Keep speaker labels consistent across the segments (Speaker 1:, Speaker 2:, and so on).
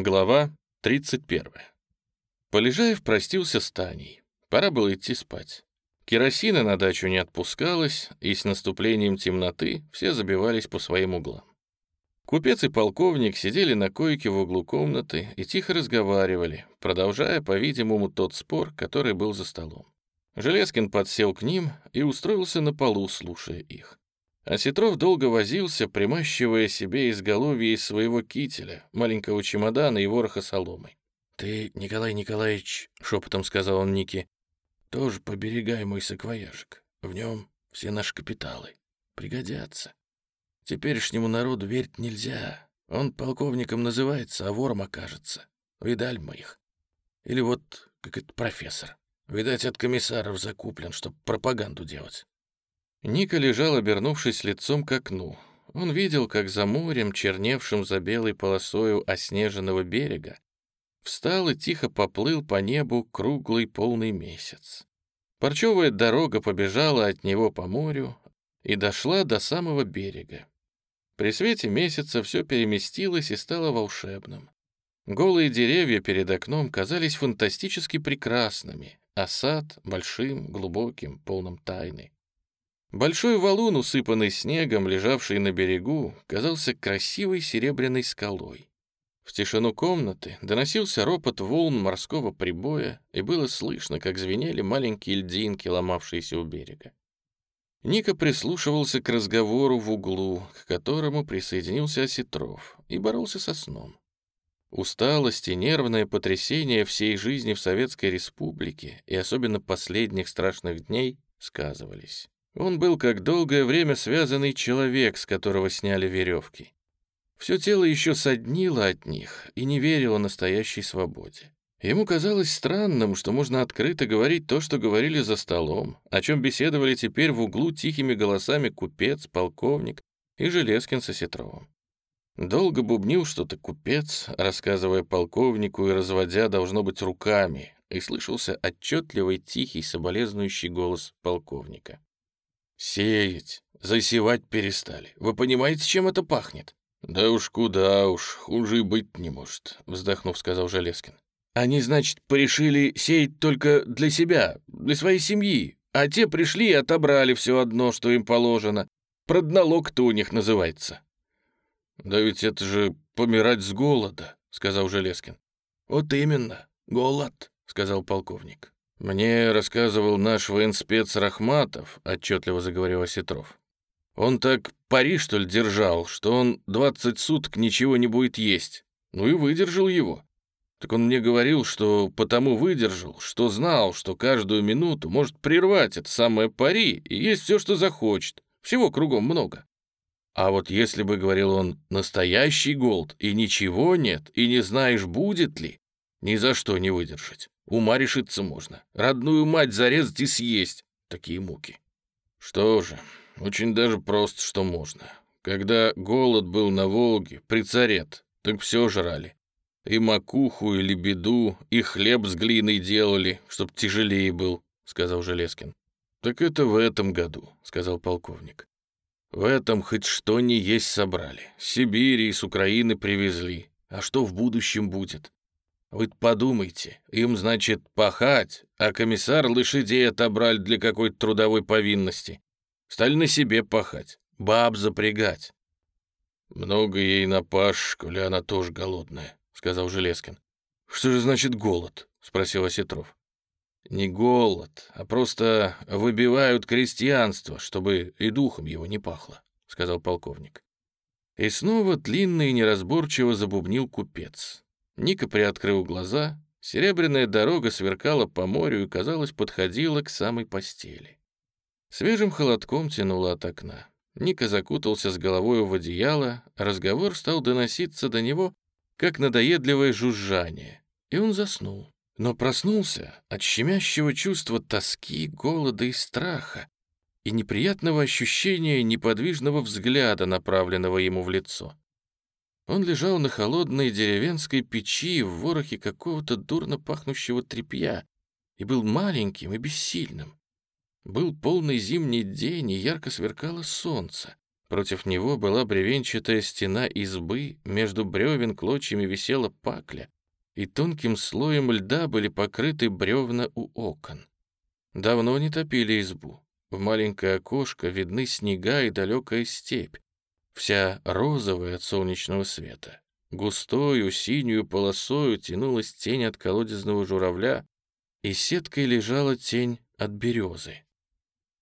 Speaker 1: Глава 31. Полежаев простился с Таней. Пора было идти спать. Керосина на дачу не отпускалась, и с наступлением темноты все забивались по своим углам. Купец и полковник сидели на койке в углу комнаты и тихо разговаривали, продолжая, по-видимому, тот спор, который был за столом. Железкин подсел к ним и устроился на полу, слушая их. А Сетров долго возился, примащивая себе изголовье из своего кителя, маленького чемодана и вороха соломы. «Ты, Николай Николаевич, — шепотом сказал он Нике, — тоже поберегай мой саквояжик. В нем все наши капиталы. Пригодятся. Теперешнему народу верить нельзя. Он полковником называется, а вором окажется. Видаль моих. Или вот как этот профессор. Видать, от комиссаров закуплен, чтоб пропаганду делать. Ника лежал, обернувшись лицом к окну. Он видел, как за морем, черневшим за белой полосою оснеженного берега, встал и тихо поплыл по небу круглый полный месяц. Парчевая дорога побежала от него по морю и дошла до самого берега. При свете месяца все переместилось и стало волшебным. Голые деревья перед окном казались фантастически прекрасными, а сад — большим, глубоким, полным тайны. Большой валун, усыпанный снегом, лежавший на берегу, казался красивой серебряной скалой. В тишину комнаты доносился ропот волн морского прибоя, и было слышно, как звенели маленькие льдинки, ломавшиеся у берега. Ника прислушивался к разговору в углу, к которому присоединился Осетров, и боролся со сном. Усталость и нервное потрясение всей жизни в Советской Республике и особенно последних страшных дней сказывались. Он был как долгое время связанный человек, с которого сняли веревки. Все тело еще соднило от них и не верило настоящей свободе. Ему казалось странным, что можно открыто говорить то, что говорили за столом, о чем беседовали теперь в углу тихими голосами купец, полковник и Железкин со Сетровым. Долго бубнил что-то купец, рассказывая полковнику и разводя, должно быть, руками, и слышался отчетливый тихий соболезнующий голос полковника. «Сеять, засевать перестали. Вы понимаете, чем это пахнет?» «Да уж куда уж, хуже и быть не может», — вздохнув, сказал Железкин. «Они, значит, порешили сеять только для себя, для своей семьи, а те пришли и отобрали все одно, что им положено. Продналог-то у них называется». «Да ведь это же помирать с голода», — сказал Железкин. «Вот именно, голод», — сказал полковник. «Мне рассказывал наш военспец Рахматов», — отчетливо заговорил Осетров. «Он так пари, что ли, держал, что он двадцать суток ничего не будет есть. Ну и выдержал его. Так он мне говорил, что потому выдержал, что знал, что каждую минуту может прервать это самое пари и есть все, что захочет. Всего кругом много. А вот если бы, говорил он, настоящий голод, и ничего нет, и не знаешь, будет ли, ни за что не выдержать. Ума решиться можно. Родную мать зарезать и съесть. Такие муки. Что же, очень даже просто, что можно. Когда голод был на Волге, при царет, так все жрали. И макуху, и лебеду, и хлеб с глиной делали, чтоб тяжелее был, — сказал Железкин. «Так это в этом году», — сказал полковник. «В этом хоть что не есть собрали. С Сибири и с Украины привезли. А что в будущем будет? Вы подумайте, им, значит, пахать, а комиссар лошадей отобрали для какой-то трудовой повинности. Стали на себе пахать, баб запрягать. «Много ей на паш, коли она тоже голодная», — сказал Железкин. «Что же значит голод?» — спросил Осетров. «Не голод, а просто выбивают крестьянство, чтобы и духом его не пахло», — сказал полковник. И снова длинно и неразборчиво забубнил купец. Ника приоткрыл глаза, серебряная дорога сверкала по морю и, казалось, подходила к самой постели. Свежим холодком тянуло от окна. Ника закутался с головой в одеяло, разговор стал доноситься до него, как надоедливое жужжание, и он заснул. Но проснулся от щемящего чувства тоски, голода и страха и неприятного ощущения неподвижного взгляда, направленного ему в лицо. Он лежал на холодной деревенской печи в ворохе какого-то дурно пахнущего тряпья и был маленьким и бессильным. Был полный зимний день, и ярко сверкало солнце. Против него была бревенчатая стена избы, между бревен клочьями висела пакля, и тонким слоем льда были покрыты бревна у окон. Давно не топили избу. В маленькое окошко видны снега и далекая степь, вся розовая от солнечного света. Густою синюю полосою тянулась тень от колодезного журавля, и сеткой лежала тень от березы.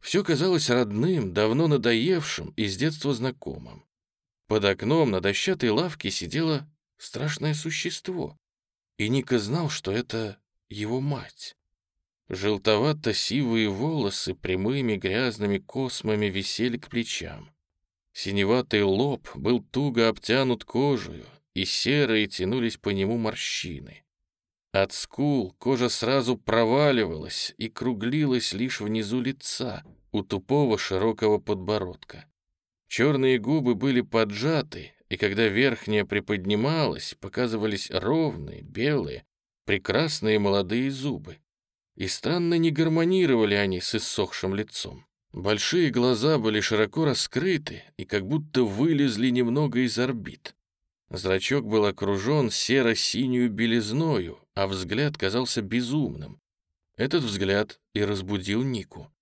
Speaker 1: Все казалось родным, давно надоевшим и с детства знакомым. Под окном на дощатой лавке сидело страшное существо, и Ника знал, что это его мать. Желтовато-сивые волосы прямыми грязными космами висели к плечам. Синеватый лоб был туго обтянут кожей, и серые тянулись по нему морщины. От скул кожа сразу проваливалась и круглилась лишь внизу лица, у тупого широкого подбородка. Черные губы были поджаты, и когда верхняя приподнималась, показывались ровные, белые, прекрасные молодые зубы. И странно не гармонировали они с иссохшим лицом. Большие глаза были широко раскрыты и как будто вылезли немного из орбит. Зрачок был окружен серо-синюю белизною, а взгляд казался безумным. Этот взгляд и разбудил Нику.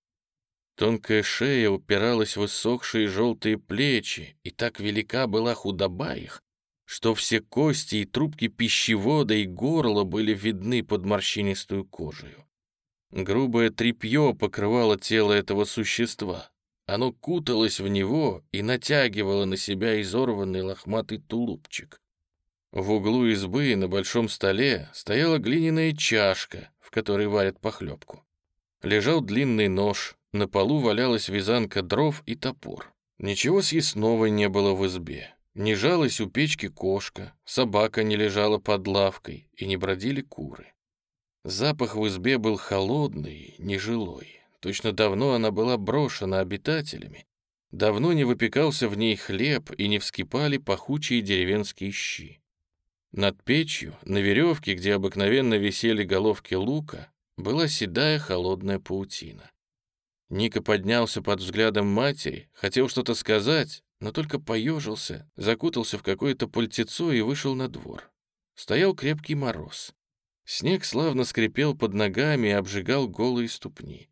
Speaker 1: Тонкая шея упиралась в иссохшие желтые плечи, и так велика была худоба их, что все кости и трубки пищевода и горла были видны под морщинистую кожей. Грубое тряпье покрывало тело этого существа. Оно куталось в него и натягивало на себя изорванный лохматый тулупчик. В углу избы на большом столе стояла глиняная чашка, в которой варят похлебку. Лежал длинный нож, на полу валялась вязанка дров и топор. Ничего съестного не было в избе. Не жалась у печки кошка, собака не лежала под лавкой и не бродили куры. Запах в избе был холодный, нежилой. Точно давно она была брошена обитателями. Давно не выпекался в ней хлеб и не вскипали пахучие деревенские щи. Над печью, на веревке, где обыкновенно висели головки лука, была седая холодная паутина. Ника поднялся под взглядом матери, хотел что-то сказать, но только поежился, закутался в какое-то пальтецо и вышел на двор. Стоял крепкий мороз. Снег славно скрипел под ногами и обжигал голые ступни.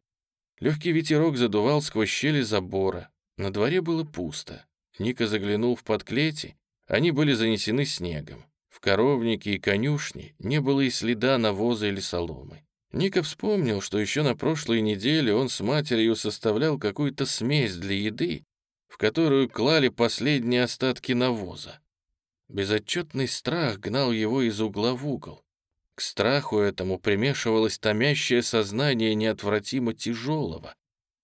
Speaker 1: Легкий ветерок задувал сквозь щели забора. На дворе было пусто. Ника заглянул в подклети. Они были занесены снегом. В коровнике и конюшне не было и следа навоза или соломы. Ника вспомнил, что еще на прошлой неделе он с матерью составлял какую-то смесь для еды, в которую клали последние остатки навоза. Безотчетный страх гнал его из угла в угол. К страху этому примешивалось томящее сознание неотвратимо тяжелого,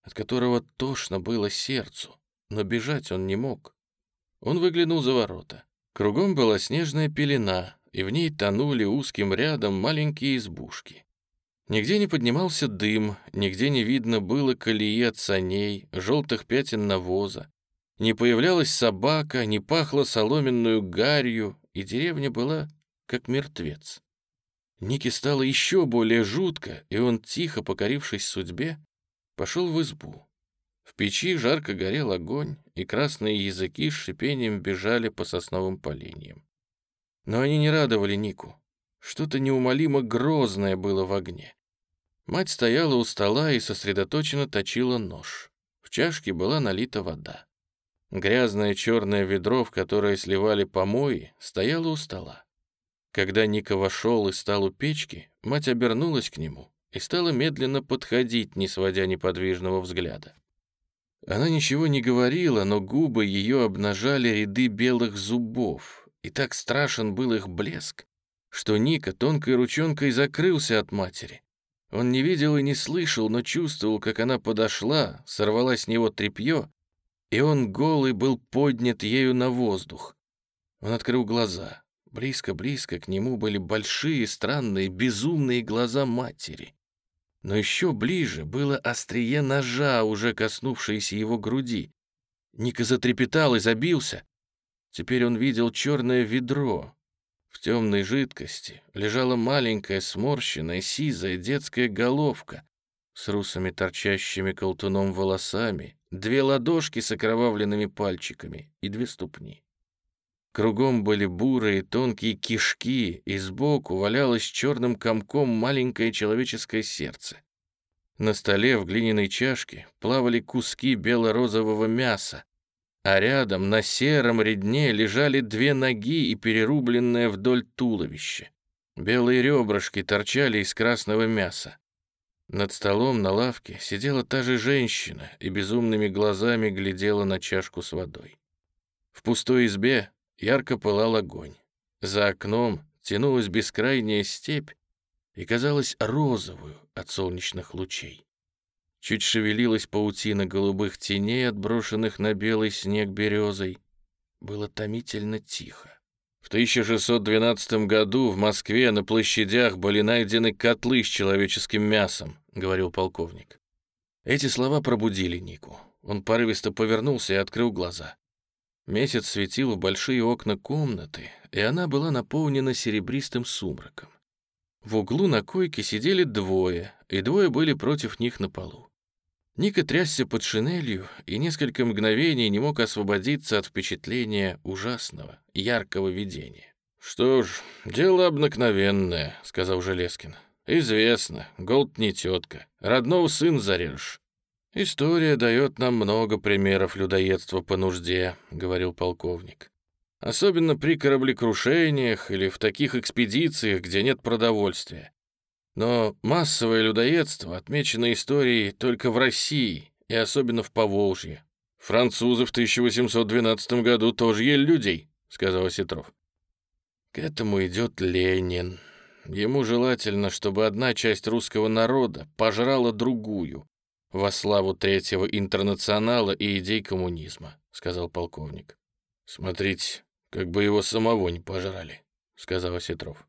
Speaker 1: от которого тошно было сердцу, но бежать он не мог. Он выглянул за ворота. Кругом была снежная пелена, и в ней тонули узким рядом маленькие избушки. Нигде не поднимался дым, нигде не видно было колеи от саней, желтых пятен навоза. Не появлялась собака, не пахло соломенную гарью, и деревня была как мертвец. Нике стало еще более жутко, и он, тихо покорившись судьбе, пошел в избу. В печи жарко горел огонь, и красные языки с шипением бежали по сосновым поленьям. Но они не радовали Нику. Что-то неумолимо грозное было в огне. Мать стояла у стола и сосредоточенно точила нож. В чашке была налита вода. Грязное черное ведро, в которое сливали помои, стояло у стола. Когда Ника вошел и стал у печки, мать обернулась к нему и стала медленно подходить, не сводя неподвижного взгляда. Она ничего не говорила, но губы ее обнажали ряды белых зубов, и так страшен был их блеск, что Ника тонкой ручонкой закрылся от матери. Он не видел и не слышал, но чувствовал, как она подошла, сорвала с него тряпье, и он голый был поднят ею на воздух. Он открыл глаза. Близко-близко к нему были большие, странные, безумные глаза матери. Но еще ближе было острие ножа, уже коснувшееся его груди. Ника затрепетал и забился. Теперь он видел черное ведро. В темной жидкости лежала маленькая сморщенная сизая детская головка с русами торчащими колтуном волосами, две ладошки с окровавленными пальчиками и две ступни. Кругом были бурые тонкие кишки, и сбоку валялось черным комком маленькое человеческое сердце. На столе в глиняной чашке плавали куски бело-розового мяса, а рядом на сером редне лежали две ноги и перерубленное вдоль туловище. Белые ребрышки торчали из красного мяса. Над столом на лавке сидела та же женщина и безумными глазами глядела на чашку с водой. В пустой избе ярко пылал огонь. За окном тянулась бескрайняя степь и казалась розовую от солнечных лучей. Чуть шевелилась паутина голубых теней, отброшенных на белый снег березой. Было томительно тихо. В 1612 году в Москве на площадях были найдены котлы с человеческим мясом, говорил полковник. Эти слова пробудили Нику. Он порывисто повернулся и открыл глаза. Месяц светил в большие окна комнаты, и она была наполнена серебристым сумраком. В углу на койке сидели двое, и двое были против них на полу. Ника трясся под шинелью и несколько мгновений не мог освободиться от впечатления ужасного, яркого видения. «Что ж, дело обыкновенное», — сказал Железкин. «Известно, Голд не тетка. Родного сын зарежешь. «История дает нам много примеров людоедства по нужде», — говорил полковник. «Особенно при кораблекрушениях или в таких экспедициях, где нет продовольствия. Но массовое людоедство отмечено историей только в России и особенно в Поволжье. Французы в 1812 году тоже ели людей», — сказал Осетров. «К этому идет Ленин. Ему желательно, чтобы одна часть русского народа пожрала другую, во славу Третьего Интернационала и идей коммунизма», — сказал полковник. «Смотрите, как бы его самого не пожрали», — сказал Осетров.